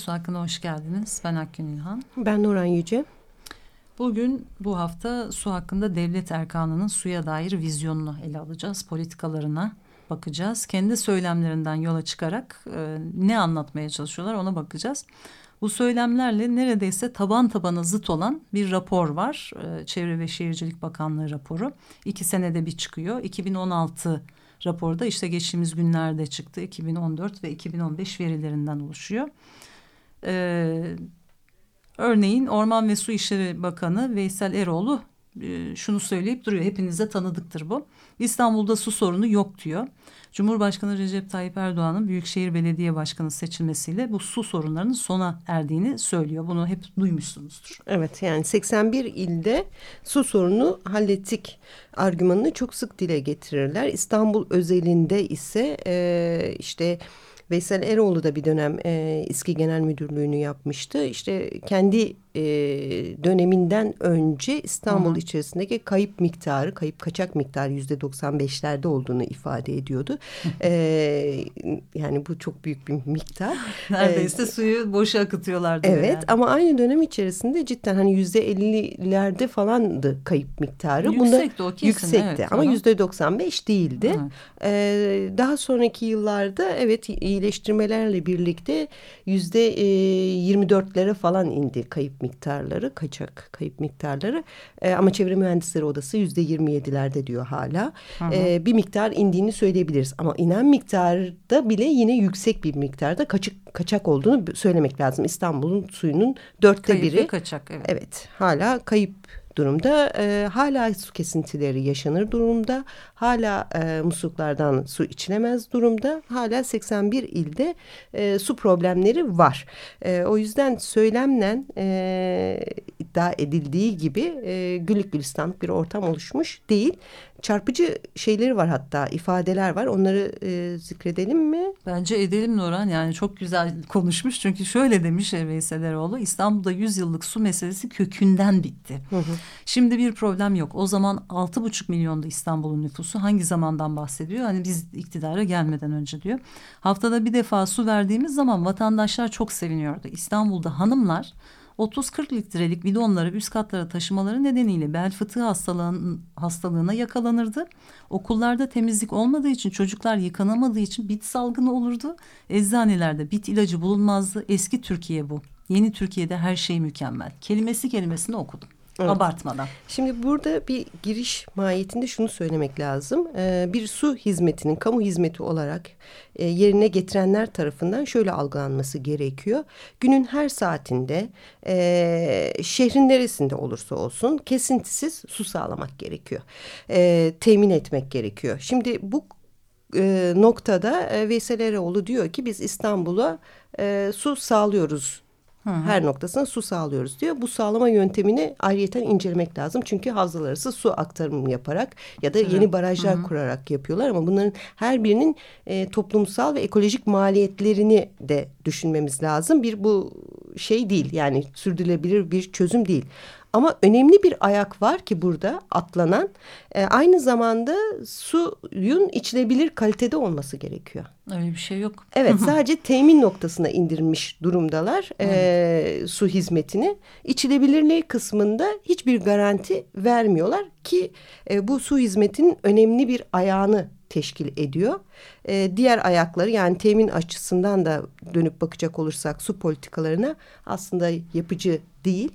Su Hakkı'na hoş geldiniz. Ben Akgün İlhan. Ben Nuran Yüce. Bugün bu hafta su hakkında devlet erkanının suya dair vizyonunu ele alacağız. Politikalarına bakacağız. Kendi söylemlerinden yola çıkarak e, ne anlatmaya çalışıyorlar ona bakacağız. Bu söylemlerle neredeyse taban tabana zıt olan bir rapor var. E, Çevre ve Şehircilik Bakanlığı raporu. İki senede bir çıkıyor. 2016 raporda işte geçtiğimiz günlerde çıktı. 2014 ve 2015 verilerinden oluşuyor. E, örneğin Orman ve Su İşleri Bakanı Veysel Eroğlu e, şunu söyleyip duruyor. Hepinize tanıdıktır bu. İstanbul'da su sorunu yok diyor. Cumhurbaşkanı Recep Tayyip Erdoğan'ın Büyükşehir Belediye Başkanı seçilmesiyle bu su sorunlarının sona erdiğini söylüyor. Bunu hep duymuşsunuzdur. Evet yani 81 ilde su sorunu hallettik argümanını çok sık dile getirirler. İstanbul özelinde ise e, işte Veysel Eroğlu da bir dönem e, İSKİ Genel Müdürlüğü'nü yapmıştı. İşte kendi e, döneminden önce İstanbul Hı -hı. içerisindeki kayıp miktarı, kayıp kaçak miktarı yüzde 95'lerde olduğunu ifade ediyordu. e, yani bu çok büyük bir miktar. Neredeyse ee, suyu boşa akıtıyorlardı. Evet yani. ama aynı dönem içerisinde cidden hani yüzde 50'lerde falandı kayıp miktarı. Yüksekti Bunda, o kesin. Yüksekti evet, ama yüzde 95 değildi. Ee, daha sonraki yıllarda evet iyileştirmelerle birlikte yüzde 24'lere falan indi kayıp miktarları, kaçak kayıp miktarları. E, ama Çevre Mühendisleri Odası yüzde yirmi yedilerde diyor hala. E, bir miktar indiğini söyleyebiliriz. Ama inen miktarda bile yine yüksek bir miktarda kaçık, kaçak olduğunu söylemek lazım. İstanbul'un suyunun dörtte kayıp biri. kaçak evet. Evet hala kayıp durumda. E, hala su kesintileri yaşanır durumda. Hala e, musluklardan su içilemez durumda. Hala 81 ilde e, su problemleri var. E, o yüzden söylemle e, iddia edildiği gibi e, güllük gülistanlık bir ortam oluşmuş değil çarpıcı şeyleri var hatta ifadeler var. Onları e, zikredelim mi? Bence edelim Nurhan. Yani çok güzel konuşmuş. Çünkü şöyle demiş Veysel Eroğlu. İstanbul'da 100 yıllık su meselesi kökünden bitti. Hı hı. Şimdi bir problem yok. O zaman altı buçuk milyonda İstanbul'un nüfusu. Hangi zamandan bahsediyor? Hani biz iktidara gelmeden önce diyor. Haftada bir defa su verdiğimiz zaman vatandaşlar çok seviniyordu. İstanbul'da hanımlar 30-40 litrelik bidonları üst katlara taşımaları nedeniyle bel fıtığı hastalığın, hastalığına yakalanırdı. Okullarda temizlik olmadığı için çocuklar yıkanamadığı için bit salgını olurdu. Eczanelerde bit ilacı bulunmazdı. Eski Türkiye bu. Yeni Türkiye'de her şey mükemmel. Kelimesi kelimesini okudum. Evet. Abartmadan. Şimdi burada bir giriş mahiyetinde şunu söylemek lazım. Ee, bir su hizmetinin kamu hizmeti olarak e, yerine getirenler tarafından şöyle algılanması gerekiyor. Günün her saatinde e, şehrin neresinde olursa olsun kesintisiz su sağlamak gerekiyor. E, temin etmek gerekiyor. Şimdi bu e, noktada e, Veysel Eroğlu diyor ki biz İstanbul'a e, su sağlıyoruz Hı hı. Her noktasına su sağlıyoruz diyor. Bu sağlama yöntemini ayrıyeten incelemek lazım. Çünkü havzalar arası su aktarımı yaparak ya da yeni barajlar hı hı. kurarak yapıyorlar. Ama bunların her birinin e, toplumsal ve ekolojik maliyetlerini de düşünmemiz lazım. Bir bu şey değil yani sürdürülebilir bir çözüm değil. Ama önemli bir ayak var ki burada atlanan e, aynı zamanda suyun içilebilir kalitede olması gerekiyor. Öyle bir şey yok. Evet sadece temin noktasına indirmiş durumdalar e, evet. e, su hizmetini. İçilebilirliği kısmında hiçbir garanti vermiyorlar ki e, bu su hizmetinin önemli bir ayağını teşkil ediyor. E, diğer ayakları yani temin açısından da dönüp bakacak olursak su politikalarına aslında yapıcı değil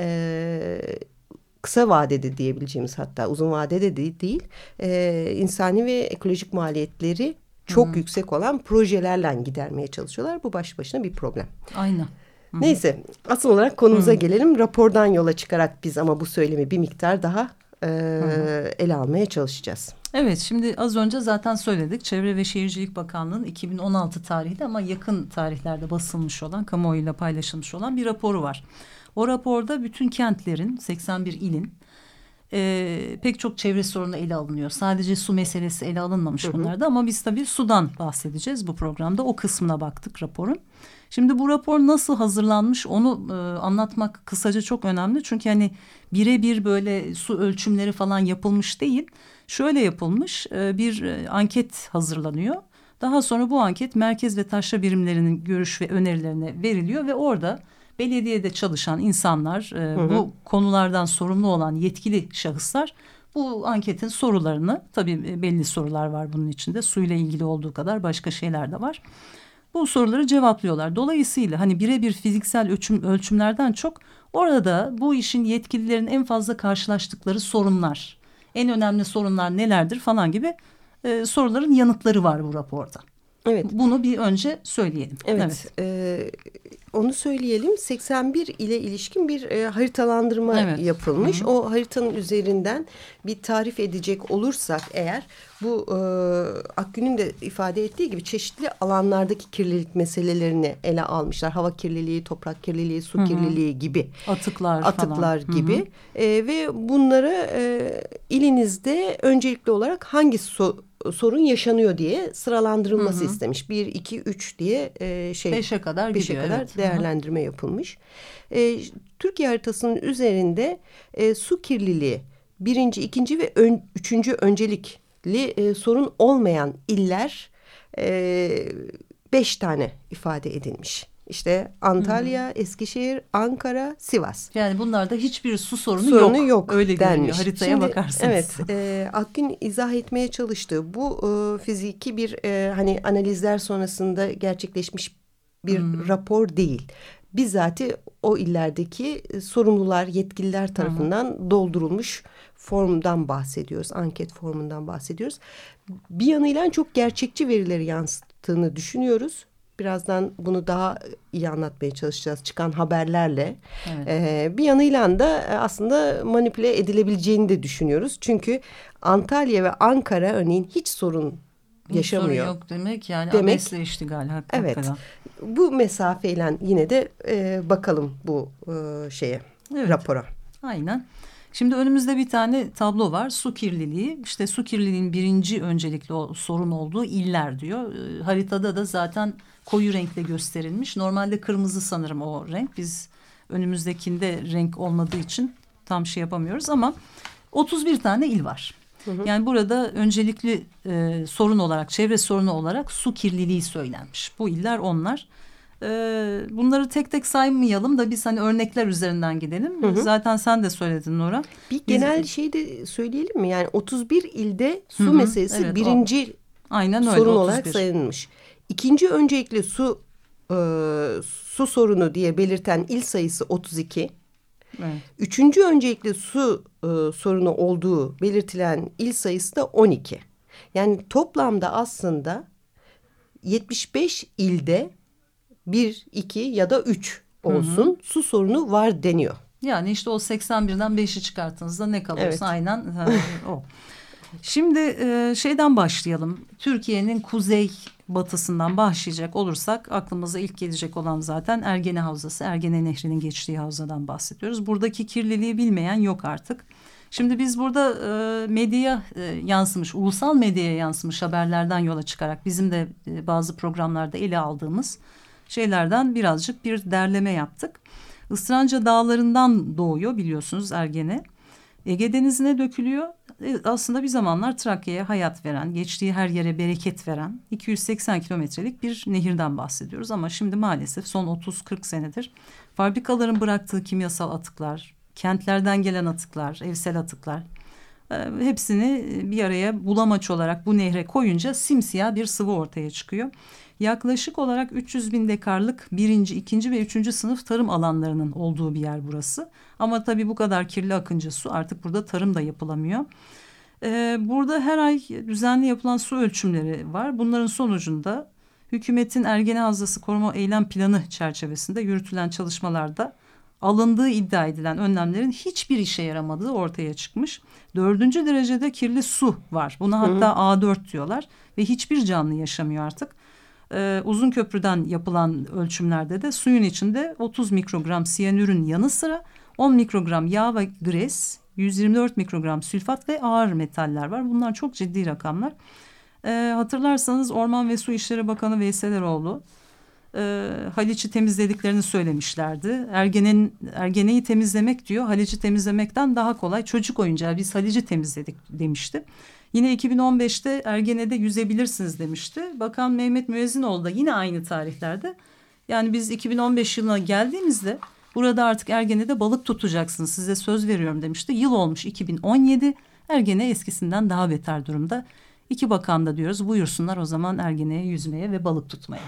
e, kısa vadede diyebileceğimiz hatta uzun vadede de değil e, insani ve ekolojik maliyetleri çok Hı -hı. yüksek olan projelerle gidermeye çalışıyorlar. Bu baş başına bir problem. Aynen. Neyse asıl olarak konumuza Hı -hı. gelelim. Rapordan yola çıkarak biz ama bu söylemi bir miktar daha e, ele almaya çalışacağız. Evet şimdi az önce zaten söyledik. Çevre ve Şehircilik Bakanlığı'nın 2016 tarihli ama yakın tarihlerde basılmış olan, kamuoyuyla paylaşılmış olan bir raporu var. O raporda bütün kentlerin, 81 ilin e, pek çok çevre sorunu ele alınıyor. Sadece su meselesi ele alınmamış hı hı. bunlarda ama biz tabii sudan bahsedeceğiz bu programda. O kısmına baktık raporun. Şimdi bu rapor nasıl hazırlanmış onu e, anlatmak kısaca çok önemli. Çünkü hani birebir böyle su ölçümleri falan yapılmış değil. Şöyle yapılmış e, bir e, anket hazırlanıyor. Daha sonra bu anket merkez ve taşra birimlerinin görüş ve önerilerine veriliyor ve orada belediyede çalışan insanlar, e, hı hı. bu konulardan sorumlu olan yetkili şahıslar bu anketin sorularını tabii e, belli sorular var bunun içinde suyla ilgili olduğu kadar başka şeyler de var. Bu soruları cevaplıyorlar. Dolayısıyla hani birebir fiziksel ölçüm, ölçümlerden çok orada bu işin yetkililerin en fazla karşılaştıkları sorunlar, en önemli sorunlar nelerdir falan gibi e, soruların yanıtları var bu raporda. Evet. Bunu bir önce söyleyelim. Evet. evet. E, onu söyleyelim. 81 ile ilişkin bir e, haritalandırma evet. yapılmış. Hı -hı. O haritanın üzerinden bir tarif edecek olursak eğer bu e, Akgün'ün de ifade ettiği gibi çeşitli alanlardaki kirlilik meselelerini ele almışlar. Hava kirliliği, toprak kirliliği, su Hı -hı. kirliliği gibi. Atıklar Atıklar falan. gibi. Hı -hı. E, ve bunları e, ilinizde öncelikli olarak hangi su sorun yaşanıyor diye sıralandırılması hı hı. istemiş. Bir, iki, üç diye e, şey beşe kadar beşe gidiyor, kadar evet. değerlendirme hı hı. yapılmış. E, Türkiye haritasının üzerinde e, su kirliliği birinci, ikinci ve ön, üçüncü öncelikli e, sorun olmayan iller e, beş tane ifade edilmiş. İşte Antalya, hmm. Eskişehir, Ankara, Sivas. Yani bunlarda hiçbir su sorunu, sorunu yok. yok. Öyle denmiş. haritaya Şimdi, bakarsanız. Evet, e, Akgün izah etmeye çalıştığı bu e, fiziki bir e, hani analizler sonrasında gerçekleşmiş bir hmm. rapor değil. Bizzati o illerdeki sorumlular, yetkililer tarafından hmm. doldurulmuş formdan bahsediyoruz. Anket formundan bahsediyoruz. Bir yanıyla çok gerçekçi verileri yansıttığını düşünüyoruz. Birazdan bunu daha iyi anlatmaya çalışacağız çıkan haberlerle. Evet. Ee, bir yanıyla da e, aslında manipüle edilebileceğini de düşünüyoruz. Çünkü Antalya ve Ankara örneğin hiç sorun yaşamıyor. Sorun yok demek yani demek, abesle iştigal hakikaten. Evet. Bu mesafeyle yine de e, bakalım bu e, şeye evet. rapora. Aynen. Şimdi önümüzde bir tane tablo var. Su kirliliği. İşte su kirliliğinin birinci öncelikli o sorun olduğu iller diyor. E, haritada da zaten koyu renkle gösterilmiş. Normalde kırmızı sanırım o renk. Biz önümüzdekinde renk olmadığı için tam şey yapamıyoruz ama 31 tane il var. Hı hı. Yani burada öncelikli e, sorun olarak, çevre sorunu olarak su kirliliği söylenmiş. Bu iller onlar. E, bunları tek tek saymayalım da biz hani örnekler üzerinden gidelim. Hı hı. Zaten sen de söyledin Nora. Bir genel biz... şey de söyleyelim mi? Yani 31 ilde su hı hı. meselesi evet, birinci o. Aynen öyle, sorun 31. olarak sayılmış. İkinci öncelikli su e, su sorunu diye belirten il sayısı 32. Evet. Üçüncü öncelikli su e, sorunu olduğu belirtilen il sayısı da 12. Yani toplamda aslında 75 ilde bir, iki ya da üç olsun hı hı. su sorunu var deniyor. Yani işte o 81'den 5'i çıkarttığınızda ne kalırsa evet. aynen o. Şimdi e, şeyden başlayalım. Türkiye'nin kuzey batısından başlayacak olursak aklımıza ilk gelecek olan zaten Ergene Havzası, Ergene Nehri'nin geçtiği havzadan bahsediyoruz. Buradaki kirliliği bilmeyen yok artık. Şimdi biz burada e, medyaya e, yansımış, ulusal medyaya yansımış haberlerden yola çıkarak bizim de e, bazı programlarda ele aldığımız şeylerden birazcık bir derleme yaptık. Isranca dağlarından doğuyor biliyorsunuz Ergene. Ege Denizi'ne dökülüyor. E, aslında bir zamanlar Trakya'ya hayat veren, geçtiği her yere bereket veren 280 kilometrelik bir nehirden bahsediyoruz. Ama şimdi maalesef son 30-40 senedir fabrikaların bıraktığı kimyasal atıklar, kentlerden gelen atıklar, evsel atıklar hepsini bir araya bulamaç olarak bu nehre koyunca simsiyah bir sıvı ortaya çıkıyor. Yaklaşık olarak 300 bin dekarlık birinci, ikinci ve üçüncü sınıf tarım alanlarının olduğu bir yer burası. Ama tabii bu kadar kirli akıncı su artık burada tarım da yapılamıyor. Ee, burada her ay düzenli yapılan su ölçümleri var. Bunların sonucunda hükümetin Ergene Havzası Koruma Eylem Planı çerçevesinde yürütülen çalışmalarda alındığı iddia edilen önlemlerin hiçbir işe yaramadığı ortaya çıkmış. Dördüncü derecede kirli su var. Buna hatta A4 diyorlar ve hiçbir canlı yaşamıyor artık. Ee, uzun köprüden yapılan ölçümlerde de suyun içinde 30 mikrogram siyanürün yanı sıra 10 mikrogram yağ ve gres, 124 mikrogram sülfat ve ağır metaller var. Bunlar çok ciddi rakamlar. Ee, hatırlarsanız Orman ve Su İşleri Bakanı Veysel Eroğlu e, Haliç'i temizlediklerini söylemişlerdi. Ergenen, Ergene'yi temizlemek diyor Haliç'i temizlemekten daha kolay. Çocuk oyuncağı biz Haliç'i temizledik demişti. Yine 2015'te Ergene'de yüzebilirsiniz demişti. Bakan Mehmet Müezzinoğlu da yine aynı tarihlerde. Yani biz 2015 yılına geldiğimizde burada artık Ergene'de balık tutacaksınız size söz veriyorum demişti. Yıl olmuş 2017 Ergene eskisinden daha beter durumda. İki bakan da diyoruz buyursunlar o zaman Ergene'ye yüzmeye ve balık tutmaya.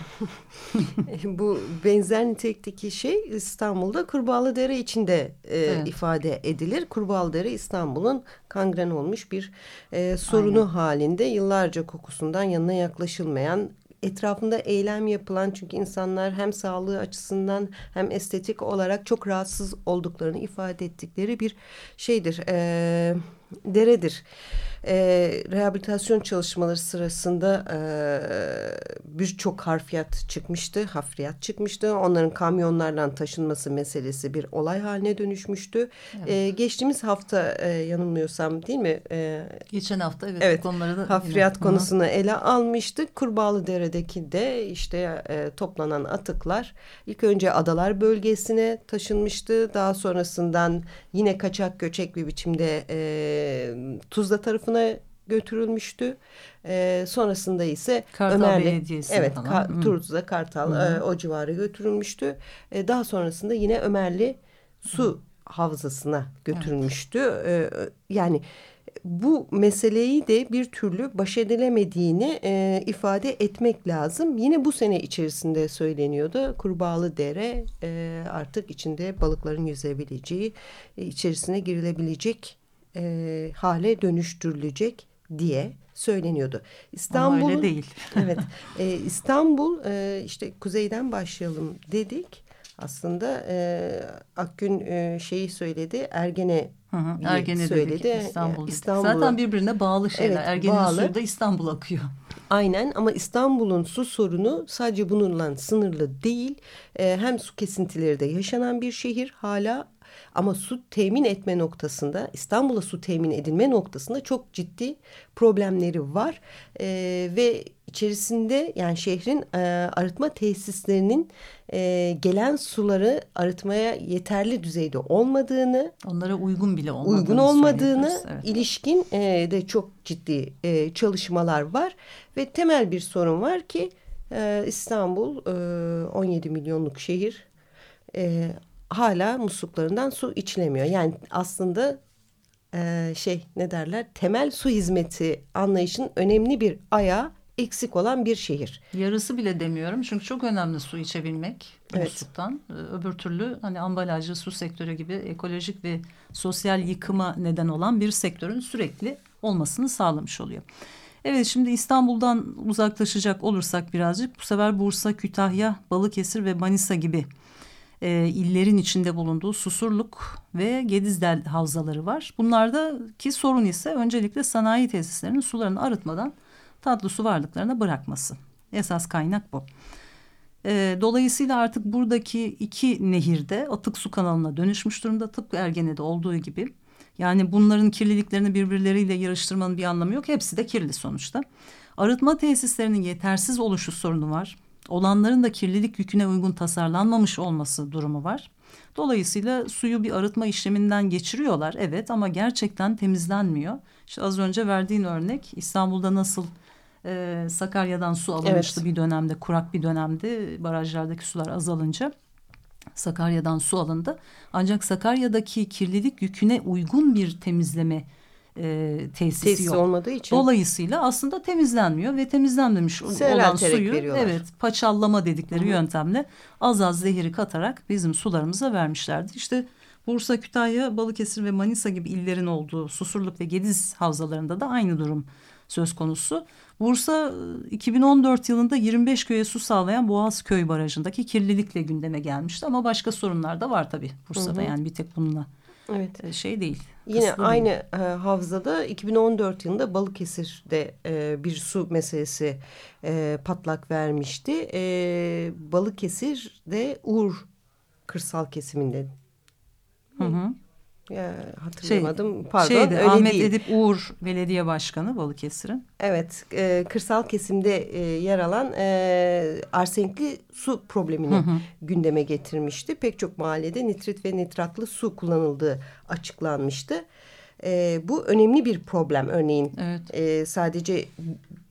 Bu benzer nitelikteki şey İstanbul'da Kurbağalıdere içinde e, evet. ifade edilir. Kurbağalıdere İstanbul'un kangren olmuş bir e, sorunu Aynen. halinde yıllarca kokusundan yanına yaklaşılmayan etrafında eylem yapılan çünkü insanlar hem sağlığı açısından hem estetik olarak çok rahatsız olduklarını ifade ettikleri bir şeydir, e, deredir e, rehabilitasyon çalışmaları sırasında e, birçok harfiyat çıkmıştı, hafriyat çıkmıştı. Onların kamyonlardan taşınması meselesi bir olay haline dönüşmüştü. Evet. E, geçtiğimiz hafta e, yanılmıyorsam değil mi? E, Geçen hafta evet, evet konuları da hafriyat yine. konusunu Hı. ele almıştık. Kurbağalı Dere'deki de işte e, toplanan atıklar ilk önce adalar bölgesine taşınmıştı. Daha sonrasından yine kaçak göçek bir biçimde e, Tuzla tarafına tarafına götürülmüştü. E, sonrasında ise Kartal Ömer'le evet Ka Tuzla Kartal e, o civarı götürülmüştü. E, daha sonrasında yine Ömerli su Hı. havzasına götürülmüştü. Evet. E, yani bu meseleyi de bir türlü baş edilemediğini e, ifade etmek lazım. Yine bu sene içerisinde söyleniyordu. Kurbağalı Dere e, artık içinde balıkların yüzebileceği, e, içerisine girilebilecek e, hale dönüştürülecek diye söyleniyordu. İstanbul değil. evet. E, İstanbul e, işte kuzeyden başlayalım dedik. Aslında e, Akgün e, şeyi söyledi. Ergene Hı hı, Ergene söyledi. Dedik, İstanbul, İstanbul Zaten birbirine bağlı şeyler. Evet, Ergene'nin bağlı. suyu da İstanbul akıyor. Aynen ama İstanbul'un su sorunu sadece bununla sınırlı değil. E, hem su kesintileri de yaşanan bir şehir hala ama su temin etme noktasında İstanbul'a su temin edilme noktasında çok ciddi problemleri var. E, ve içerisinde yani şehrin e, arıtma tesislerinin e, gelen suları arıtmaya yeterli düzeyde olmadığını, onlara uygun bile olmadığını, uygun olmadığını evet. ilişkin e, de çok ciddi e, çalışmalar var ve temel bir sorun var ki e, İstanbul e, 17 milyonluk şehir. E, hala musluklarından su içilemiyor. Yani aslında e, şey ne derler temel su hizmeti anlayışın önemli bir ayağı eksik olan bir şehir. Yarısı bile demiyorum çünkü çok önemli su içebilmek evet. musluktan. E, öbür türlü hani ambalajlı su sektörü gibi ekolojik ve sosyal yıkıma neden olan bir sektörün sürekli olmasını sağlamış oluyor. Evet şimdi İstanbul'dan uzaklaşacak olursak birazcık bu sefer Bursa, Kütahya, Balıkesir ve Manisa gibi e, illerin içinde bulunduğu Susurluk ve Gedizdel havzaları var. Bunlardaki sorun ise öncelikle sanayi tesislerinin sularını arıtmadan tatlı su varlıklarına bırakması. Esas kaynak bu. E, dolayısıyla artık buradaki iki nehirde atık su kanalına dönüşmüş durumda tıpkı Ergene'de olduğu gibi. Yani bunların kirliliklerini birbirleriyle yarıştırmanın bir anlamı yok. Hepsi de kirli sonuçta. Arıtma tesislerinin yetersiz oluşu sorunu var olanların da kirlilik yüküne uygun tasarlanmamış olması durumu var. Dolayısıyla suyu bir arıtma işleminden geçiriyorlar evet ama gerçekten temizlenmiyor. İşte az önce verdiğin örnek İstanbul'da nasıl e, Sakarya'dan su alınmıştı evet. bir dönemde kurak bir dönemde barajlardaki sular azalınca. Sakarya'dan su alındı. Ancak Sakarya'daki kirlilik yüküne uygun bir temizleme e, tesisi, tesisi yok. olmadığı için. Dolayısıyla aslında temizlenmiyor ve temizlenmemiş olan suyu veriyorlar. evet paçallama dedikleri Hı -hı. yöntemle az az zehiri katarak bizim sularımıza vermişlerdi. İşte Bursa, Kütahya, Balıkesir ve Manisa gibi illerin olduğu Susurluk ve Gediz havzalarında da aynı durum söz konusu. Bursa 2014 yılında 25 köye su sağlayan Boğaz Köy Barajı'ndaki kirlilikle gündeme gelmişti. Ama başka sorunlar da var tabii Bursa'da hı hı. yani bir tek bununla evet. E, şey değil. Yine aynı değil. Havzada 2014 yılında Balıkesir'de e, bir su meselesi e, patlak vermişti. E, Balıkesir'de Uğur kırsal kesiminde. Hı hı. Ya, hatırlamadım. Şey, Pardon. Şeydi, öyle Ahmet değil. Edip Uğur Belediye Başkanı Balıkesir'in. Evet. E, kırsal kesimde e, yer alan e, arsenikli su problemini hı hı. gündeme getirmişti. Pek çok mahallede nitrit ve nitratlı su kullanıldığı açıklanmıştı. E, bu önemli bir problem örneğin. Evet. E, sadece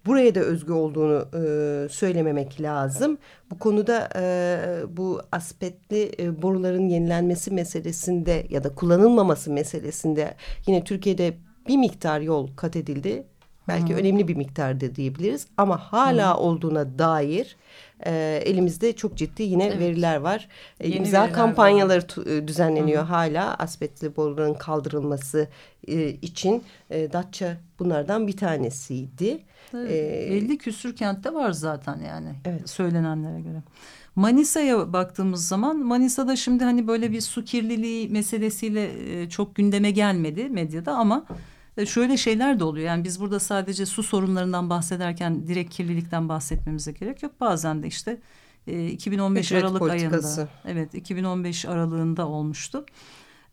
buraya da özgü olduğunu e, söylememek lazım. Bu konuda e, bu aspetli e, boruların yenilenmesi meselesinde ya da kullanılmaması meselesinde yine Türkiye'de bir miktar yol kat edildi. Belki Hı. önemli bir miktarda diyebiliriz ama hala Hı. olduğuna dair e, elimizde çok ciddi yine evet. veriler var. E, Yeni imza kampanyaları var. E, düzenleniyor Hı. hala aspetli boruların kaldırılması e, için. E, Datça bunlardan bir tanesiydi. Evet, ee, 50 küsür kentte var zaten yani evet. söylenenlere göre. Manisa'ya baktığımız zaman Manisa'da şimdi hani böyle bir su kirliliği meselesiyle çok gündeme gelmedi medyada ama şöyle şeyler de oluyor. Yani biz burada sadece su sorunlarından bahsederken direkt kirlilikten bahsetmemize gerek yok. Bazen de işte 2015 e, Ücret Aralık politikası. ayında evet 2015 aralığında olmuştu.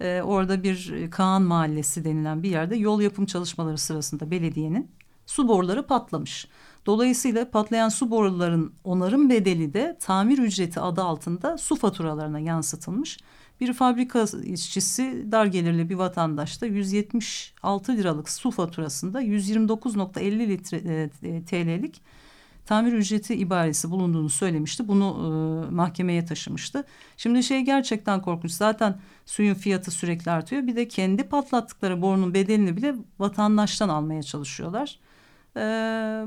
orada bir Kaan Mahallesi denilen bir yerde yol yapım çalışmaları sırasında belediyenin su boruları patlamış. Dolayısıyla patlayan su boruların onarım bedeli de tamir ücreti adı altında su faturalarına yansıtılmış. Bir fabrika işçisi dar gelirli bir vatandaş da 176 liralık su faturasında 129.50 litre e, e TL'lik tamir ücreti ibaresi bulunduğunu söylemişti. Bunu e, mahkemeye taşımıştı. Şimdi şey gerçekten korkunç. Zaten suyun fiyatı sürekli artıyor. Bir de kendi patlattıkları borunun bedelini bile vatandaştan almaya çalışıyorlar. E,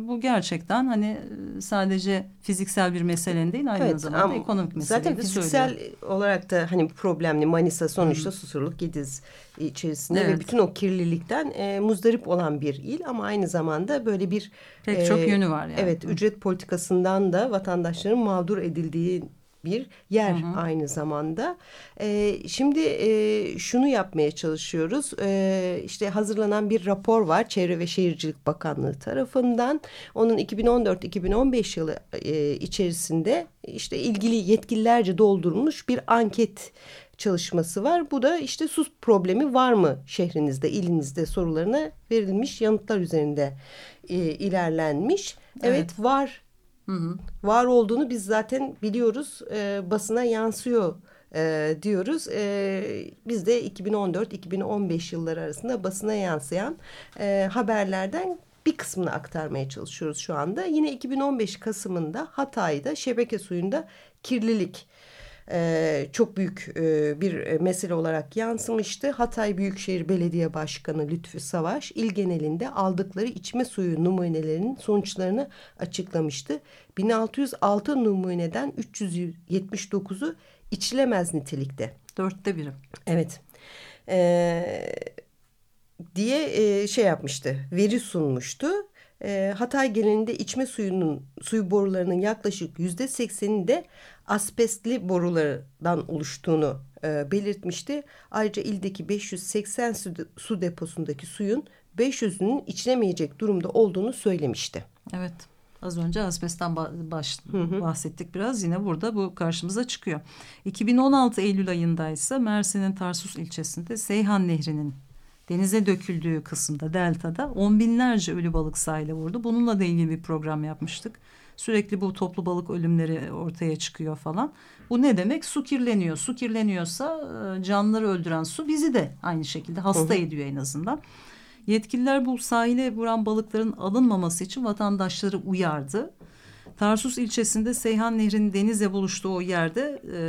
bu gerçekten hani sadece fiziksel bir mesele değil aynı evet, zamanda ekonomik mesele Zaten fiziksel söylüyor. olarak da hani problemli Manisa sonuçta hmm. Susurluk Gediz içerisinde evet. ve bütün o kirlilikten e, muzdarip olan bir il ama aynı zamanda böyle bir pek e, çok yönü var yani. Evet ücret politikasından da vatandaşların mağdur edildiği bir yer hı hı. aynı zamanda. E, şimdi e, şunu yapmaya çalışıyoruz. E, işte hazırlanan bir rapor var Çevre ve Şehircilik Bakanlığı tarafından. Onun 2014-2015 yılı e, içerisinde işte ilgili yetkililerce doldurulmuş bir anket çalışması var. Bu da işte sus problemi var mı şehrinizde, ilinizde sorularına verilmiş yanıtlar üzerinde e, ilerlenmiş. Evet, evet var Hı. Var olduğunu biz zaten biliyoruz. E, basına yansıyor e, diyoruz. E, biz de 2014-2015 yılları arasında basına yansıyan e, haberlerden bir kısmını aktarmaya çalışıyoruz şu anda. Yine 2015 Kasım'ında Hatay'da şebeke suyunda kirlilik e, çok büyük e, bir mesele olarak yansımıştı. Hatay Büyükşehir Belediye Başkanı Lütfü Savaş il genelinde aldıkları içme suyu numunelerinin sonuçlarını açıklamıştı. 1606 numuneden 379'u içilemez nitelikte. Dörtte biri. Evet. Ee, diye e, şey yapmıştı, veri sunmuştu. E, Hatay genelinde içme suyunun suyu borularının yaklaşık yüzde sekseninde asbestli borulardan oluştuğunu e, belirtmişti. Ayrıca ildeki 580 su, su deposundaki suyun 500'ünün içilemeyecek durumda olduğunu söylemişti. Evet. Az önce asbestten baş, bahsettik biraz. Yine burada bu karşımıza çıkıyor. 2016 Eylül ayında ise Mersin'in Tarsus ilçesinde Seyhan Nehri'nin denize döküldüğü kısımda deltada on binlerce ölü balık sahile vurdu. Bununla da ilgili bir program yapmıştık. Sürekli bu toplu balık ölümleri ortaya çıkıyor falan. Bu ne demek? Su kirleniyor. Su kirleniyorsa e, canlıları öldüren su bizi de aynı şekilde hasta ediyor en azından. Yetkililer bu sahile vuran balıkların alınmaması için vatandaşları uyardı. Tarsus ilçesinde Seyhan Nehri'nin denizle buluştuğu o yerde e,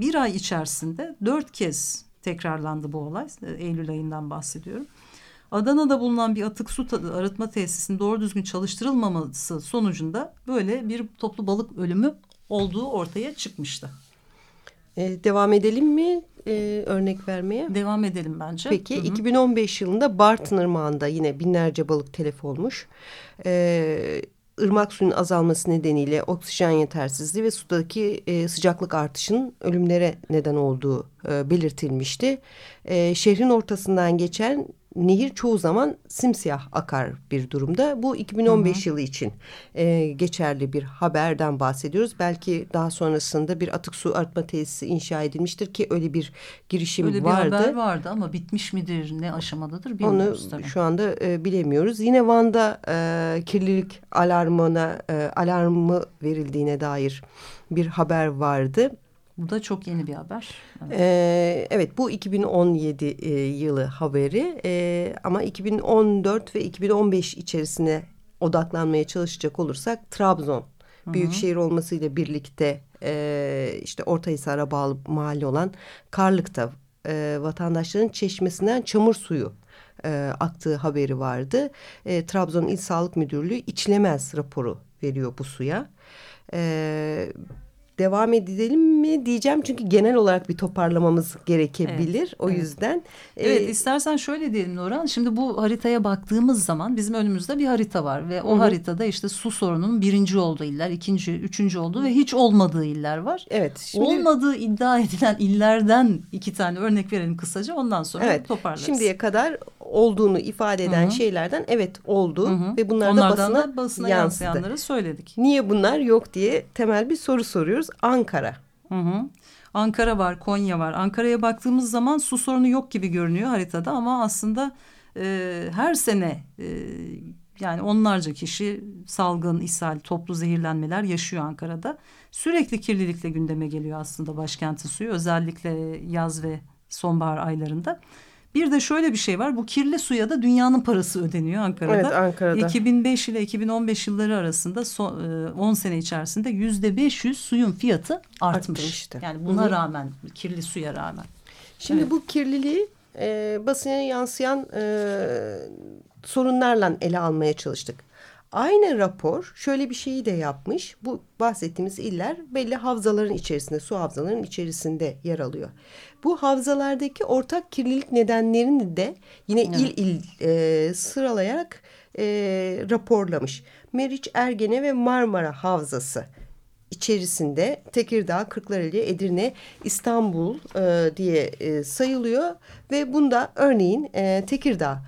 bir ay içerisinde dört kez tekrarlandı bu olay. E, Eylül ayından bahsediyorum. Adana'da bulunan bir atık su arıtma tesisinin doğru düzgün çalıştırılmaması sonucunda böyle bir toplu balık ölümü olduğu ortaya çıkmıştı. Ee, devam edelim mi? e, örnek vermeye? Devam edelim bence. Peki Hı -hı. 2015 yılında Bartın Irmağı'nda yine binlerce balık telef olmuş. Ee, ırmak suyun azalması nedeniyle oksijen yetersizliği ve sudaki e, sıcaklık artışının ölümlere neden olduğu e, belirtilmişti. E, şehrin ortasından geçen nehir çoğu zaman simsiyah akar bir durumda. Bu 2015 hı hı. yılı için e, geçerli bir haberden bahsediyoruz. Belki daha sonrasında bir atık su arıtma tesisi inşa edilmiştir ki öyle bir girişim öyle vardı. Öyle bir haber vardı ama bitmiş midir ne aşamadadır bilmiyoruz Onu tabii. şu anda e, bilemiyoruz. Yine Van'da e, kirlilik alarmına e, alarmı verildiğine dair bir haber vardı. Bu da çok yeni bir haber. Evet, ee, evet bu 2017 e, yılı haberi e, ama 2014 ve 2015 içerisine odaklanmaya çalışacak olursak Trabzon Hı -hı. büyük şehir olmasıyla birlikte e, işte Ortahisar'a bağlı mahalle olan Karlık'ta e, vatandaşların çeşmesinden çamur suyu e, aktığı haberi vardı. E, Trabzon İl Sağlık Müdürlüğü içilemez raporu veriyor bu suya. E, devam edelim mi diyeceğim çünkü genel olarak bir toparlamamız gerekebilir evet, o evet. yüzden. Evet e, istersen şöyle diyelim Nurhan şimdi bu haritaya baktığımız zaman bizim önümüzde bir harita var ve o Hı -hı. haritada işte su sorununun birinci olduğu iller, ikinci, üçüncü olduğu ve hiç olmadığı iller var. Evet. Şimdi... Olmadığı iddia edilen illerden iki tane örnek verelim kısaca ondan sonra evet, toparlarız. Şimdiye kadar olduğunu ifade eden Hı -hı. şeylerden evet oldu Hı -hı. ve bunlar da basına, da basına yansıdı. yansıyanları söyledik. Niye bunlar yok diye temel bir soru soruyoruz. Ankara. Hı hı. Ankara var, Konya var. Ankara'ya baktığımız zaman su sorunu yok gibi görünüyor haritada ama aslında e, her sene e, yani onlarca kişi salgın, ishal, toplu zehirlenmeler yaşıyor Ankara'da. Sürekli kirlilikle gündeme geliyor aslında başkentin suyu özellikle yaz ve sonbahar aylarında. Bir de şöyle bir şey var. Bu kirli suya da dünyanın parası ödeniyor Ankara'da. Evet Ankara'da. 2005 ile 2015 yılları arasında son, 10 sene içerisinde yüzde 500 suyun fiyatı artmış. Artmıştı. Yani buna Hı -hı. rağmen kirli suya rağmen. Şimdi evet. bu kirliliği e, basına yansıyan e, sorunlarla ele almaya çalıştık. Aynı rapor şöyle bir şeyi de yapmış. Bu bahsettiğimiz iller belli havzaların içerisinde, su havzalarının içerisinde yer alıyor. Bu havzalardaki ortak kirlilik nedenlerini de yine evet. il il e, sıralayarak e, raporlamış. Meriç, Ergene ve Marmara Havzası içerisinde Tekirdağ, Kırklareli, Edirne, İstanbul e, diye e, sayılıyor ve bunda örneğin e, Tekirdağ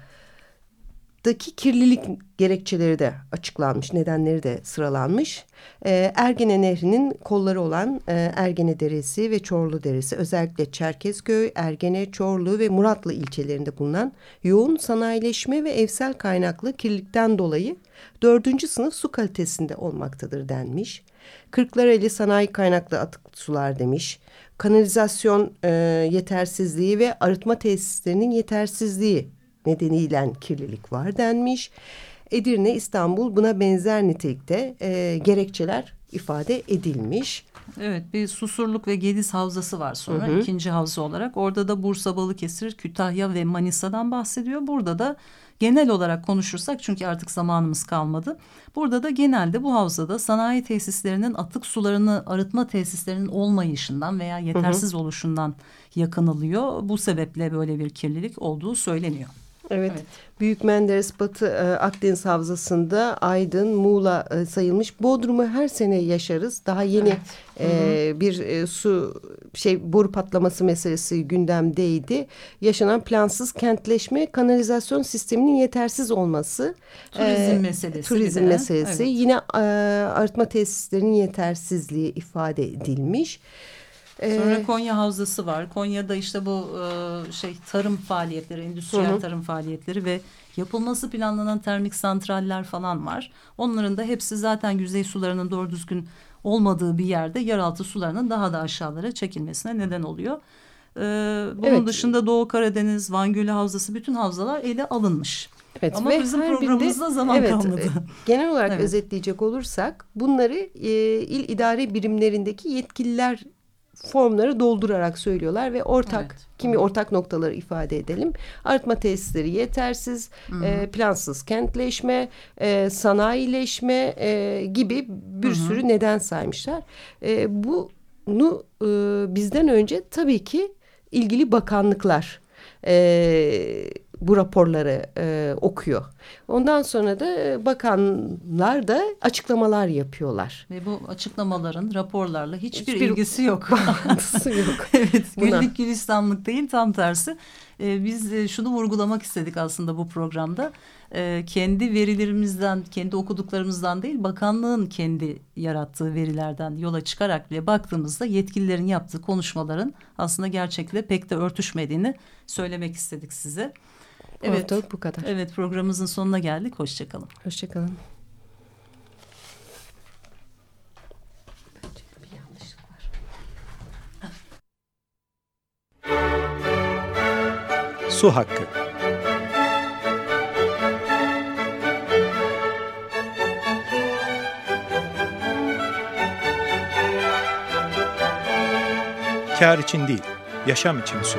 daki kirlilik gerekçeleri de açıklanmış, nedenleri de sıralanmış. E, Ergene Nehri'nin kolları olan e, Ergene Deresi ve Çorlu Deresi özellikle Çerkezköy, Ergene, Çorlu ve Muratlı ilçelerinde bulunan yoğun sanayileşme ve evsel kaynaklı kirlilikten dolayı dördüncü sınıf su kalitesinde olmaktadır denmiş. Kırklareli sanayi kaynaklı atık sular demiş. Kanalizasyon e, yetersizliği ve arıtma tesislerinin yetersizliği nedeniyle kirlilik var denmiş. Edirne, İstanbul buna benzer nitelikte e, gerekçeler ifade edilmiş. Evet bir Susurluk ve Gediz Havzası var sonra hı hı. ikinci havza olarak. Orada da Bursa, Balıkesir, Kütahya ve Manisa'dan bahsediyor. Burada da genel olarak konuşursak çünkü artık zamanımız kalmadı. Burada da genelde bu havzada sanayi tesislerinin atık sularını arıtma tesislerinin olmayışından veya yetersiz hı hı. oluşundan yakınılıyor. Bu sebeple böyle bir kirlilik olduğu söyleniyor. Evet. evet. Büyük Menderes Batı e, Akdeniz Havzası'nda Aydın, Muğla e, sayılmış. Bodrum'u her sene yaşarız. Daha yeni evet. e, bir e, su şey boru patlaması meselesi gündemdeydi. Yaşanan plansız kentleşme, kanalizasyon sisteminin yetersiz olması. Turizm e, meselesi. Turizm meselesi. Evet. Yine e, arıtma tesislerinin yetersizliği ifade edilmiş. Sonra ee, Konya Havzası var. Konya'da işte bu e, şey tarım faaliyetleri, endüstriyel hı. tarım faaliyetleri ve yapılması planlanan termik santraller falan var. Onların da hepsi zaten yüzey sularının doğru düzgün olmadığı bir yerde yeraltı sularının daha da aşağılara çekilmesine neden oluyor. Ee, bunun evet. dışında Doğu Karadeniz, Van Gölü Havzası bütün havzalar ele alınmış. Evet, Ama ve bizim programımızda birinde, zaman evet, kalmadı. Genel olarak evet. özetleyecek olursak bunları e, il idare birimlerindeki yetkililer formları doldurarak söylüyorlar ve ortak evet. kimi ortak noktaları ifade edelim. Artma tesisleri yetersiz, e, plansız kentleşme, e, sanayileşme e, gibi bir Hı -hı. sürü neden saymışlar. E, bunu e, bizden önce tabii ki ilgili bakanlıklar e, bu raporları e, okuyor. Ondan sonra da bakanlar da açıklamalar yapıyorlar. Ve bu açıklamaların raporlarla hiçbir, hiçbir ilgisi yok. Bağlantısı yok. evet, güllük gülistanlık değil tam tersi. Ee, biz e, şunu vurgulamak istedik aslında bu programda. Ee, kendi verilerimizden, kendi okuduklarımızdan değil, bakanlığın kendi yarattığı verilerden yola çıkarak bile baktığımızda yetkililerin yaptığı konuşmaların aslında gerçekle pek de örtüşmediğini söylemek istedik size. Evet, Ortalık bu kadar. Evet programımızın sonuna geldik. Hoşçakalın. Hoşçakalın. Su Hakkı Kar için değil, yaşam için su.